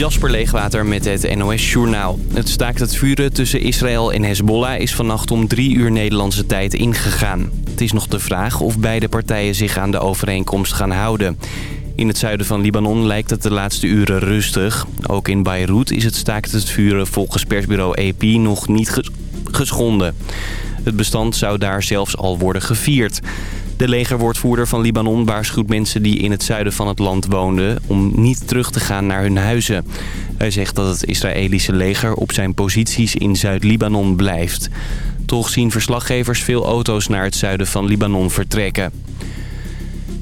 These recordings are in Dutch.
Jasper Leegwater met het NOS Journaal. Het staakt het vuren tussen Israël en Hezbollah is vannacht om drie uur Nederlandse tijd ingegaan. Het is nog de vraag of beide partijen zich aan de overeenkomst gaan houden. In het zuiden van Libanon lijkt het de laatste uren rustig. Ook in Beirut is het staakt het vuren volgens persbureau AP nog niet geschonden. Het bestand zou daar zelfs al worden gevierd. De legerwoordvoerder van Libanon waarschuwt mensen die in het zuiden van het land woonden... om niet terug te gaan naar hun huizen. Hij zegt dat het Israëlische leger op zijn posities in Zuid-Libanon blijft. Toch zien verslaggevers veel auto's naar het zuiden van Libanon vertrekken.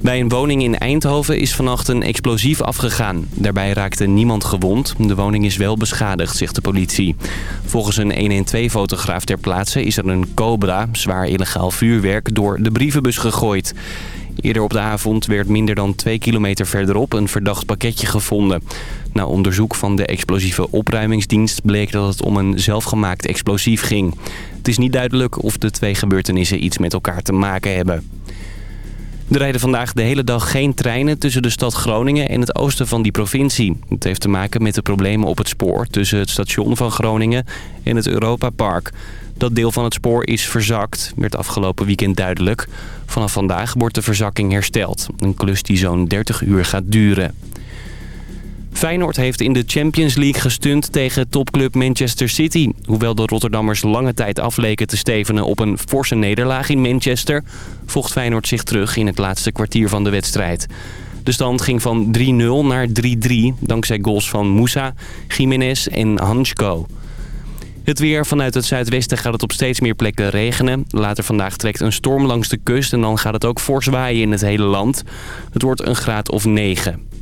Bij een woning in Eindhoven is vannacht een explosief afgegaan. Daarbij raakte niemand gewond. De woning is wel beschadigd, zegt de politie. Volgens een 112-fotograaf ter plaatse is er een Cobra, zwaar illegaal vuurwerk, door de brievenbus gegooid. Eerder op de avond werd minder dan twee kilometer verderop een verdacht pakketje gevonden. Na onderzoek van de explosieve opruimingsdienst bleek dat het om een zelfgemaakt explosief ging. Het is niet duidelijk of de twee gebeurtenissen iets met elkaar te maken hebben. Er rijden vandaag de hele dag geen treinen tussen de stad Groningen en het oosten van die provincie. Het heeft te maken met de problemen op het spoor tussen het station van Groningen en het Europa Park. Dat deel van het spoor is verzakt, werd afgelopen weekend duidelijk. Vanaf vandaag wordt de verzakking hersteld. Een klus die zo'n 30 uur gaat duren. Feyenoord heeft in de Champions League gestund tegen topclub Manchester City. Hoewel de Rotterdammers lange tijd afleken te stevenen op een forse nederlaag in Manchester... vocht Feyenoord zich terug in het laatste kwartier van de wedstrijd. De stand ging van 3-0 naar 3-3 dankzij goals van Moussa, Jiménez en Hansko. Het weer vanuit het zuidwesten gaat het op steeds meer plekken regenen. Later vandaag trekt een storm langs de kust en dan gaat het ook fors waaien in het hele land. Het wordt een graad of 9.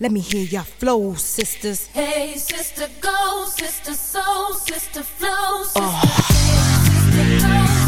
Let me hear your flow, sisters. Hey, sister, go, sister, soul, sister, flow, sister. Oh. Hey, sister, go.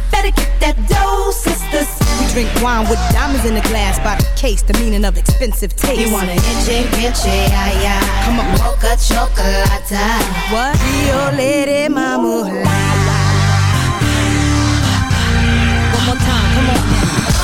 better get that dough, sisters. We drink wine with diamonds in the glass by the case, the meaning of expensive taste. You wanna itchy, itchy, ay, ay. Come on, mocha chocolate. What? Rio Lady Mama. Kim.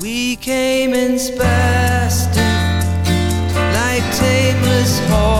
We came in spastic like tameless horses.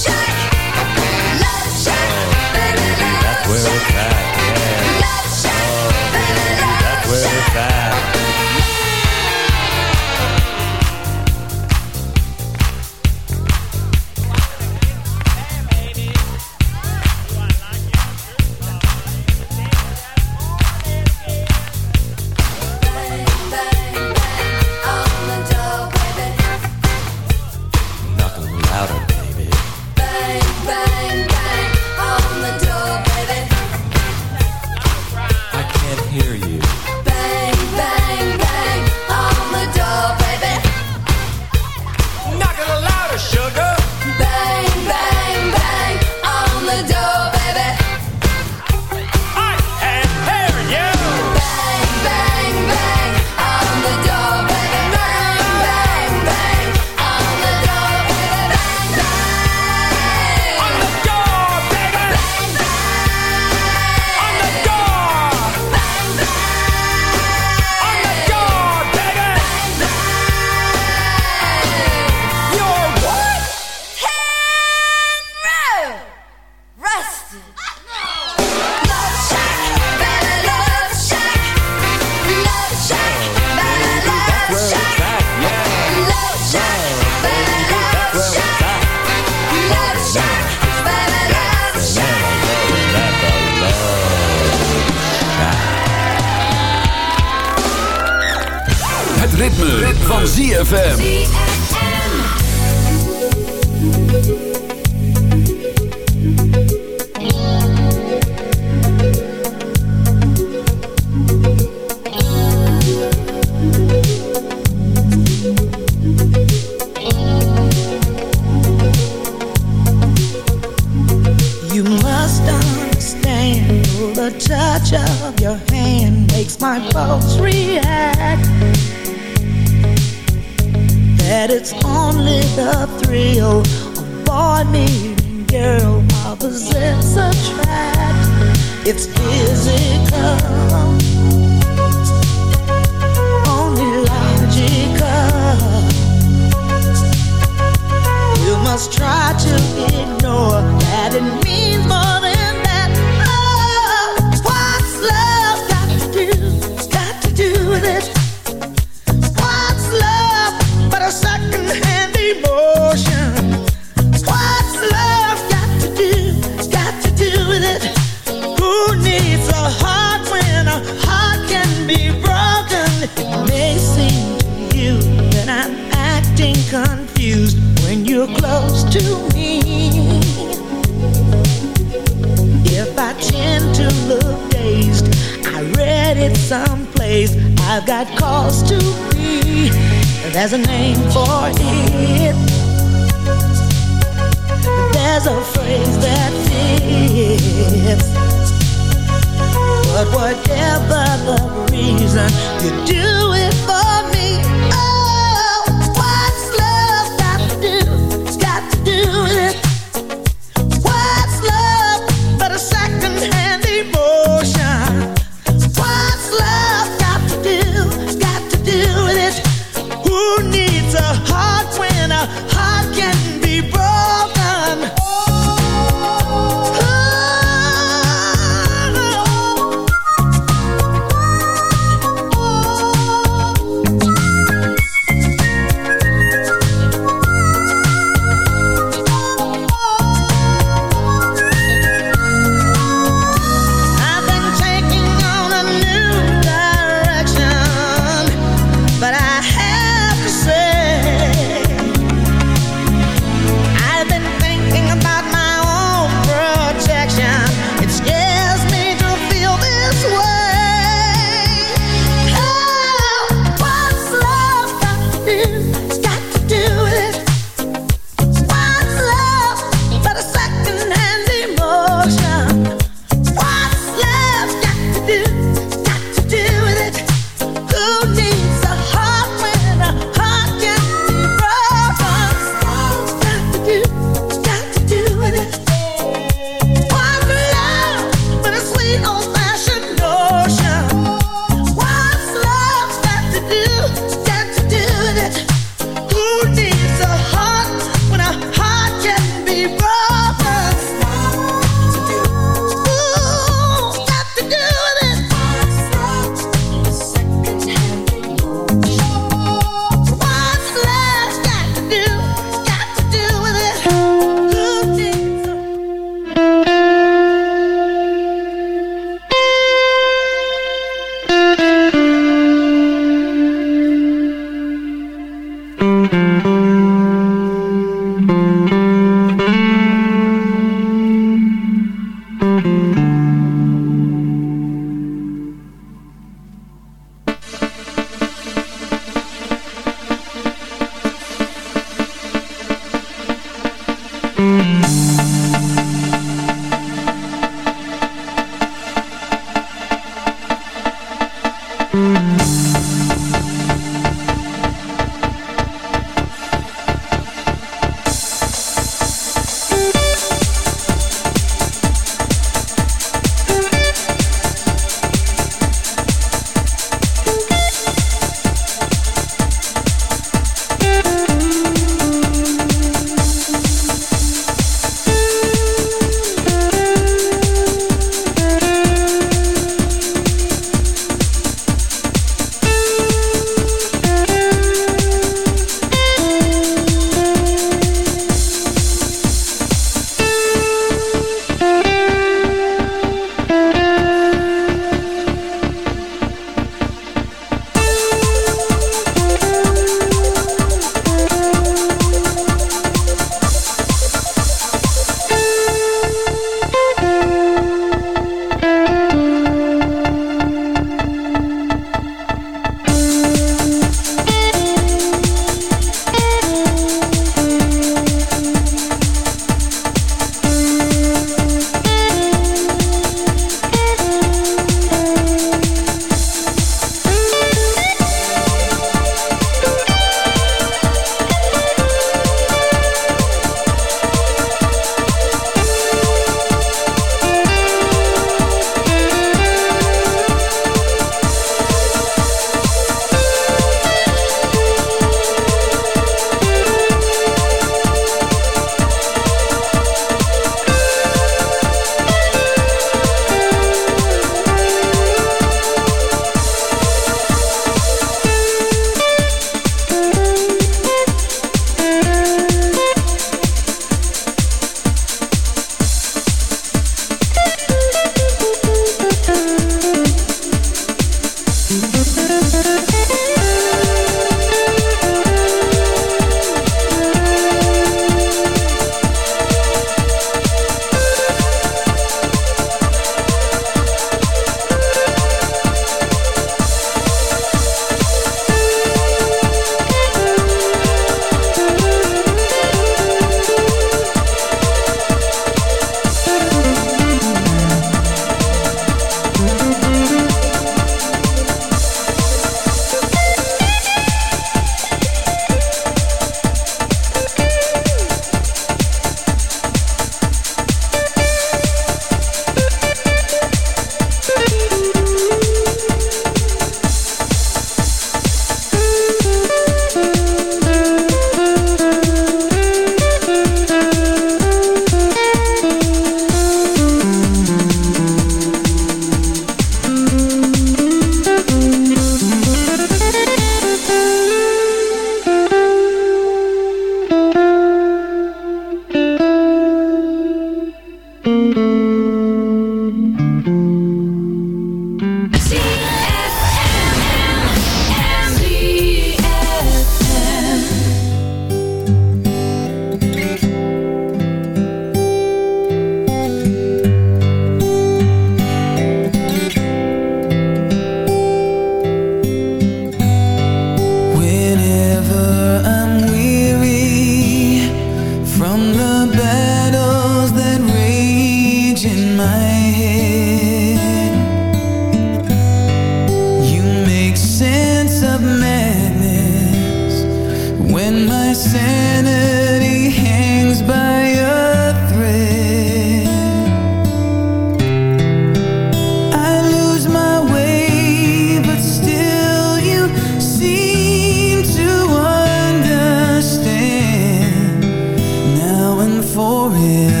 for him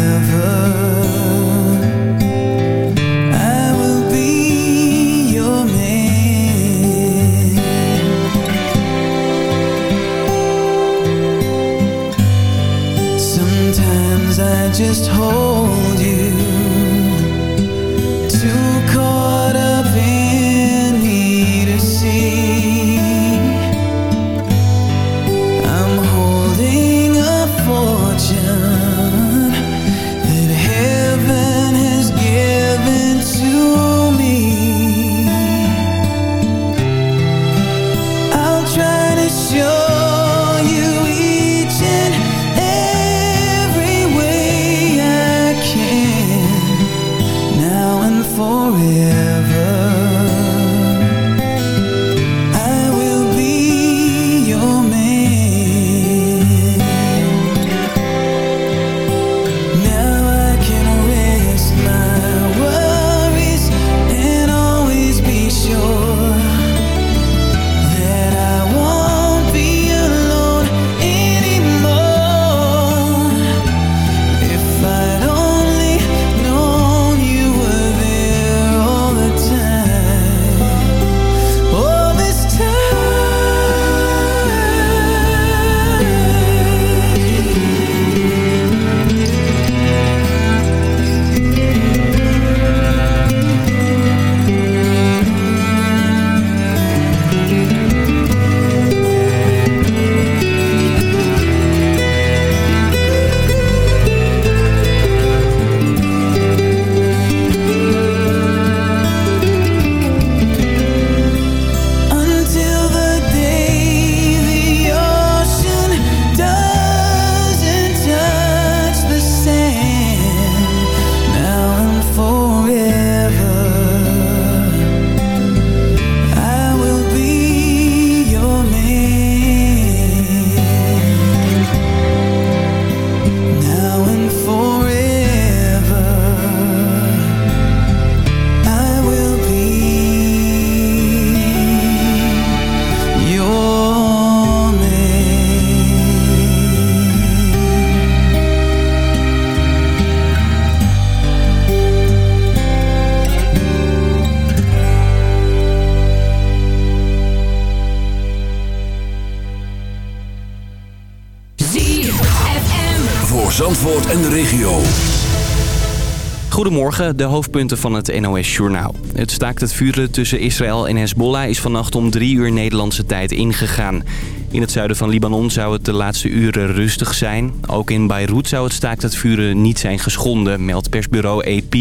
De hoofdpunten van het NOS-journaal. Het staakt het vuren tussen Israël en Hezbollah is vannacht om drie uur Nederlandse tijd ingegaan. In het zuiden van Libanon zou het de laatste uren rustig zijn. Ook in Beirut zou het staakt het vuren niet zijn geschonden, meldt persbureau AP.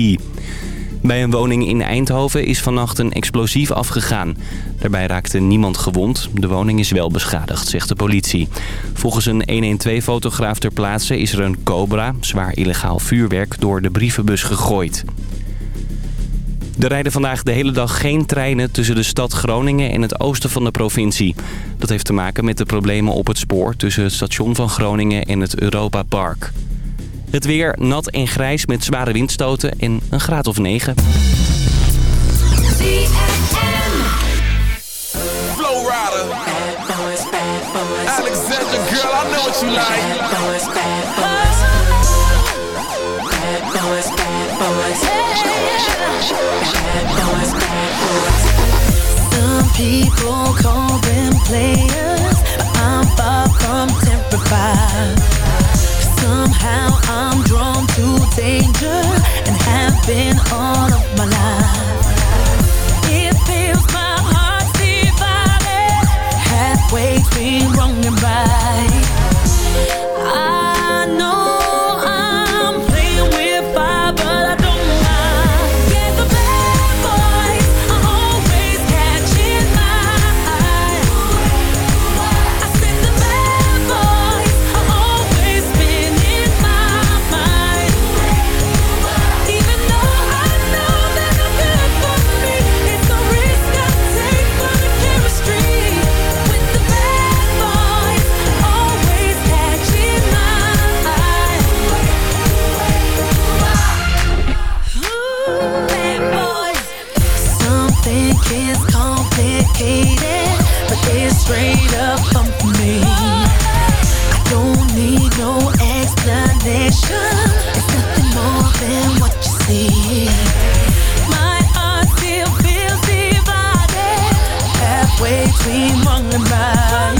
Bij een woning in Eindhoven is vannacht een explosief afgegaan. Daarbij raakte niemand gewond. De woning is wel beschadigd, zegt de politie. Volgens een 112-fotograaf ter plaatse is er een Cobra, zwaar illegaal vuurwerk, door de brievenbus gegooid. Er rijden vandaag de hele dag geen treinen tussen de stad Groningen en het oosten van de provincie. Dat heeft te maken met de problemen op het spoor tussen het station van Groningen en het Europa Park. Het weer nat en grijs met zware windstoten en een graad of 9. Alexandra, girl, I know what you like. Some people call them players, but I'm far from terrified. Somehow I'm drawn to danger and have been all of my life. It feels my heart's divided, halfway between wrong and right. I know Straight up of me, I don't need no explanation. It's nothing more than what you see. My heart still feels divided halfway between wrong and right.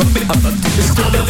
rub it up until it's.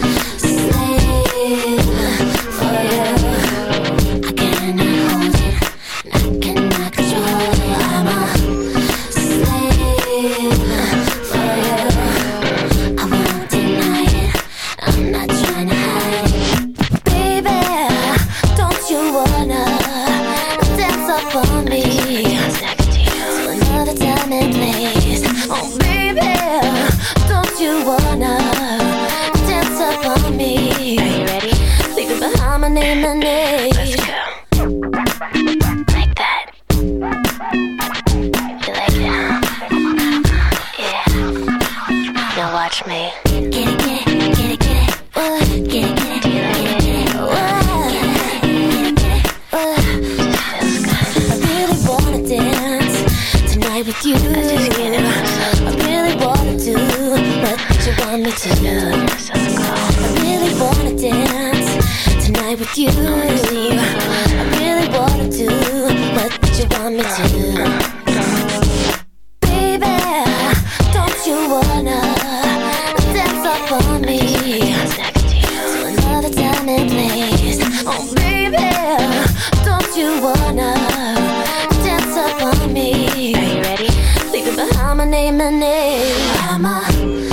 my name, my name. I'm a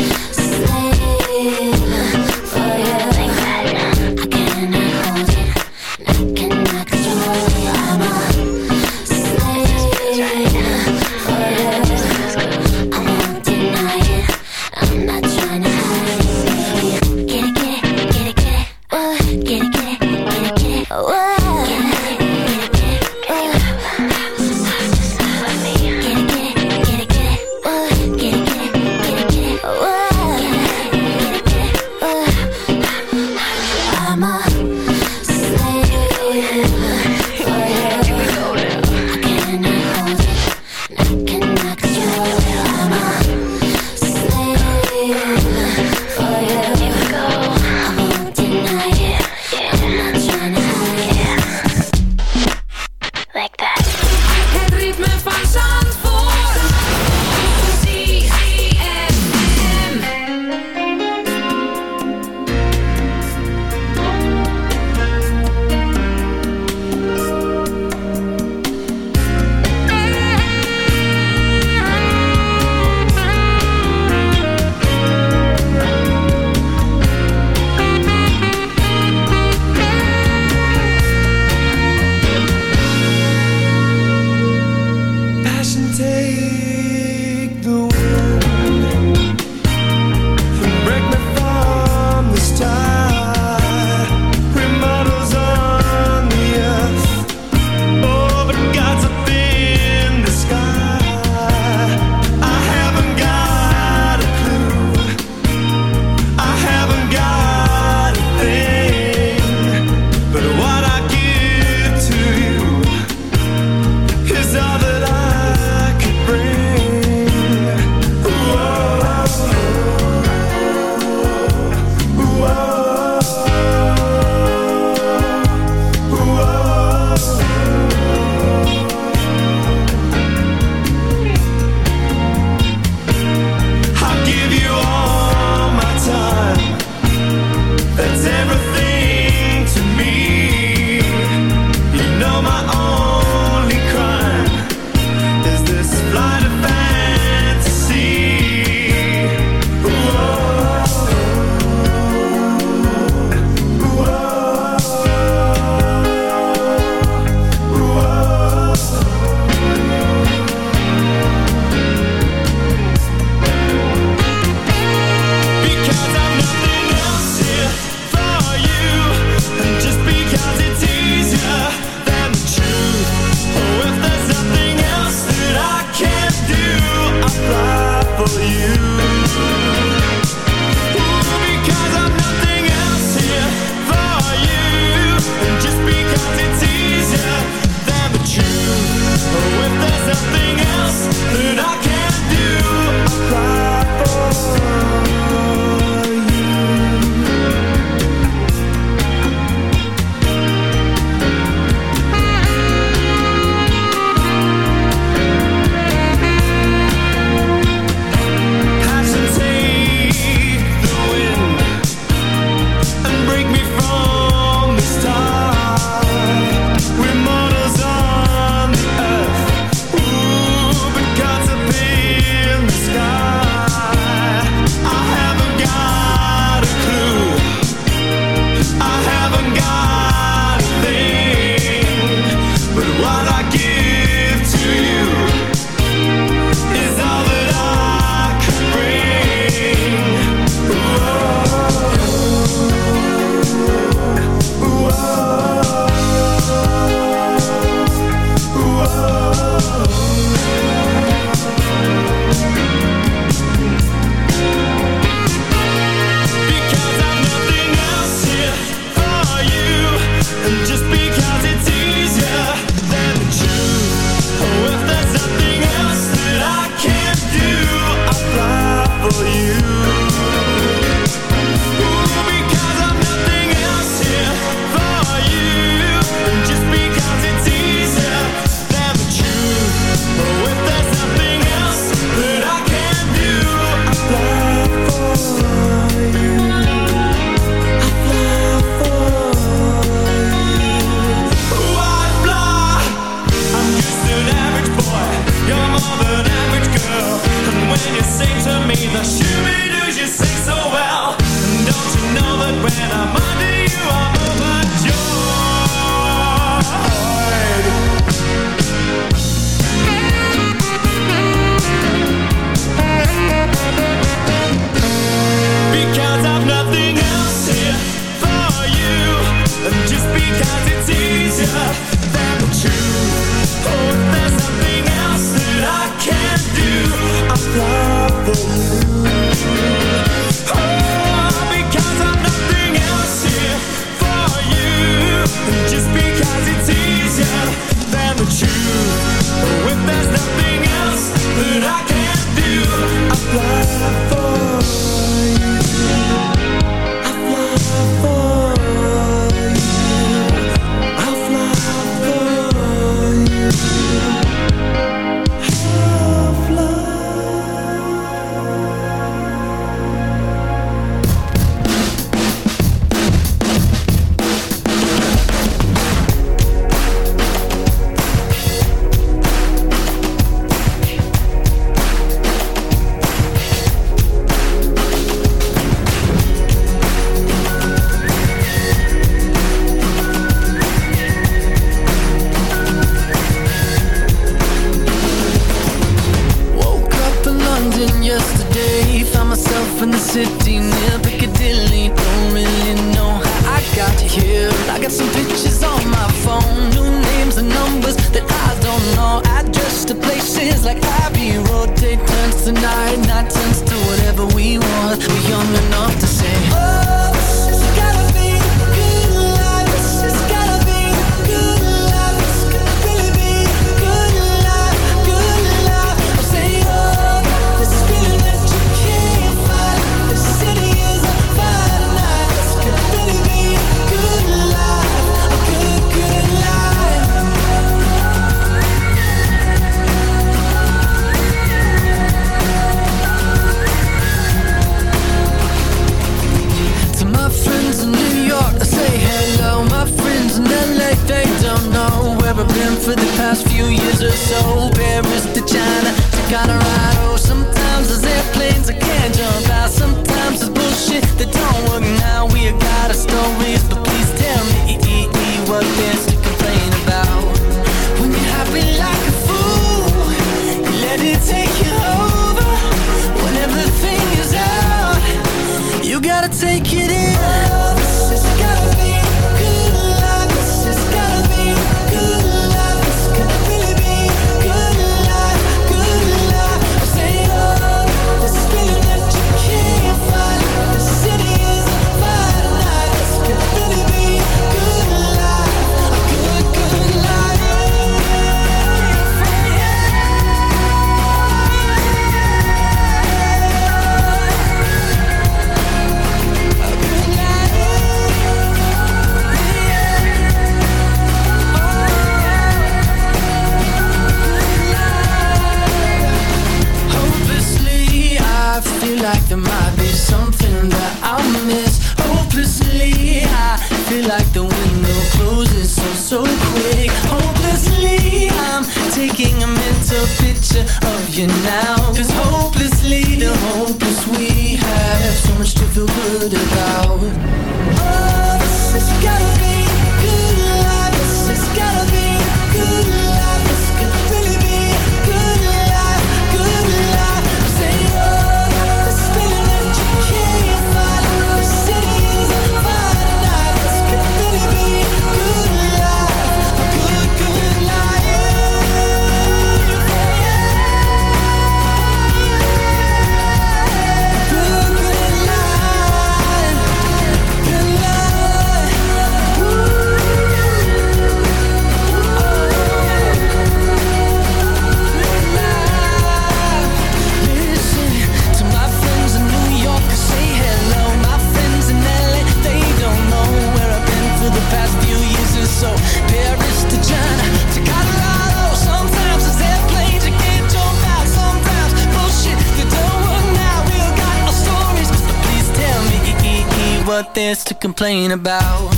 complain about.